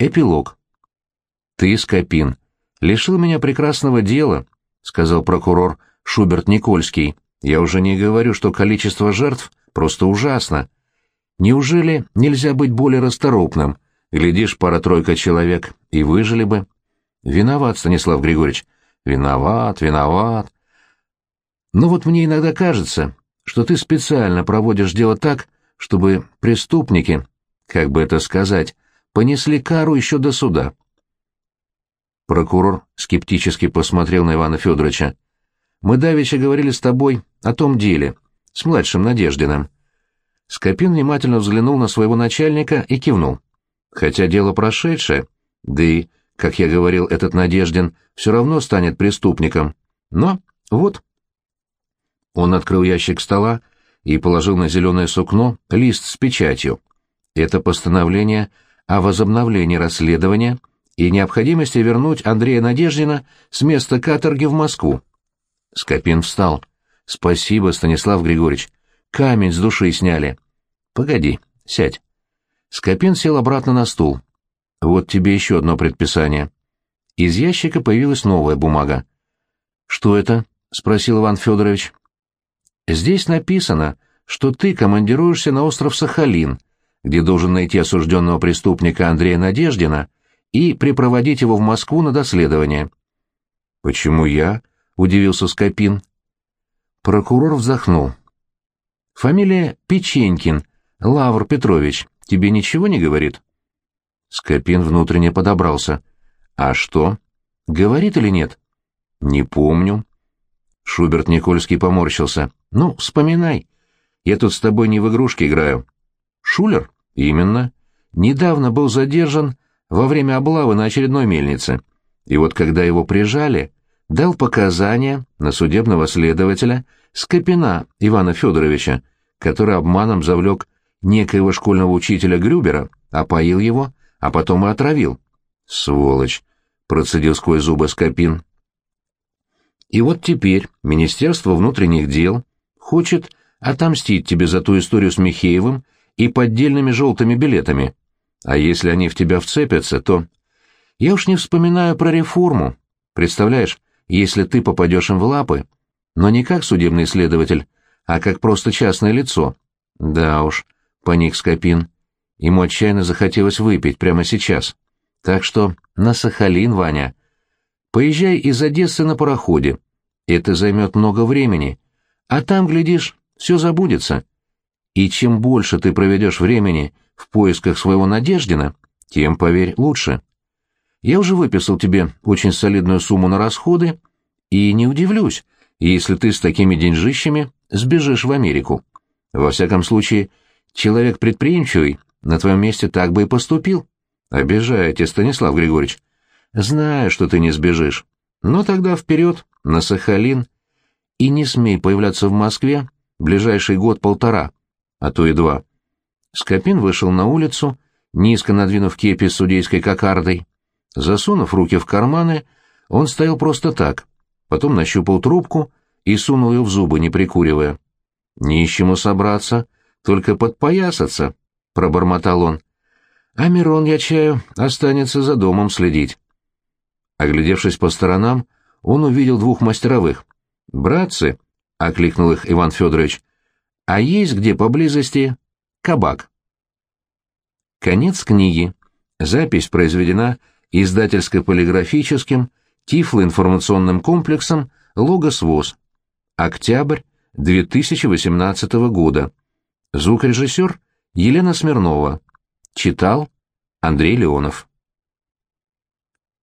Эпилог. «Ты, Скопин, лишил меня прекрасного дела», — сказал прокурор Шуберт Никольский. «Я уже не говорю, что количество жертв просто ужасно. Неужели нельзя быть более расторопным? Глядишь, пара-тройка человек, и выжили бы». «Виноват, Станислав Григорьевич. Виноват, виноват. Но вот мне иногда кажется, что ты специально проводишь дело так, чтобы преступники, как бы это сказать, понесли кару еще до суда. Прокурор скептически посмотрел на Ивана Федоровича. «Мы давеча говорили с тобой о том деле, с младшим Надеждиным». Скопин внимательно взглянул на своего начальника и кивнул. «Хотя дело прошедшее, да и, как я говорил, этот Надеждин все равно станет преступником. Но вот...» Он открыл ящик стола и положил на зеленое сукно лист с печатью. Это постановление о возобновлении расследования и необходимости вернуть Андрея Надеждина с места каторги в Москву. Скопин встал. «Спасибо, Станислав Григорьевич. Камень с души сняли». «Погоди, сядь». Скопин сел обратно на стул. «Вот тебе еще одно предписание». Из ящика появилась новая бумага. «Что это?» — спросил Иван Федорович. Здесь написано, что ты командируешься на остров Сахалин, где должен найти осужденного преступника Андрея Надеждина и припроводить его в Москву на доследование. «Почему я?» — удивился Скопин. Прокурор вздохнул. «Фамилия Печенькин, Лавр Петрович, тебе ничего не говорит?» Скопин внутренне подобрался. «А что? Говорит или нет?» «Не помню». Шуберт Никольский поморщился. «Ну, вспоминай. Я тут с тобой не в игрушки играю». «Шулер?» «Именно. Недавно был задержан во время облавы на очередной мельнице. И вот когда его прижали, дал показания на судебного следователя Скопина Ивана Федоровича, который обманом завлек некоего школьного учителя Грюбера, опоил его, а потом и отравил. «Сволочь!» — процедил сквозь зубы Скопин. И вот теперь Министерство внутренних дел хочет отомстить тебе за ту историю с Михеевым и поддельными желтыми билетами. А если они в тебя вцепятся, то... Я уж не вспоминаю про реформу. Представляешь, если ты попадешь им в лапы, но не как судебный следователь, а как просто частное лицо. Да уж, паник Скопин. Ему отчаянно захотелось выпить прямо сейчас. Так что на Сахалин, Ваня. Поезжай из Одессы на пароходе. Это займет много времени. А там, глядишь, все забудется. И чем больше ты проведешь времени в поисках своего Надеждина, тем, поверь, лучше. Я уже выписал тебе очень солидную сумму на расходы, и не удивлюсь, если ты с такими деньжищами сбежишь в Америку. Во всяком случае, человек предприимчивый на твоем месте так бы и поступил. Обижаете, Станислав Григорьевич. Знаю, что ты не сбежишь. Но тогда вперед, на Сахалин. И не смей появляться в Москве ближайший год-полтора, а то и два. Скопин вышел на улицу, низко надвинув кепи с судейской кокардой. Засунув руки в карманы, он стоял просто так, потом нащупал трубку и сунул ее в зубы, не прикуривая. «Не ищему собраться, только подпоясаться», — пробормотал он. «А Мирон, я чаю, останется за домом следить». Оглядевшись по сторонам, он увидел двух мастеровых. «Братцы», — окликнул их Иван Федорович. «А есть где поблизости кабак?» Конец книги. Запись произведена издательско-полиграфическим тифлоинформационным комплексом «Логос ВОЗ». Октябрь 2018 года. Звукорежиссер Елена Смирнова. Читал Андрей Леонов.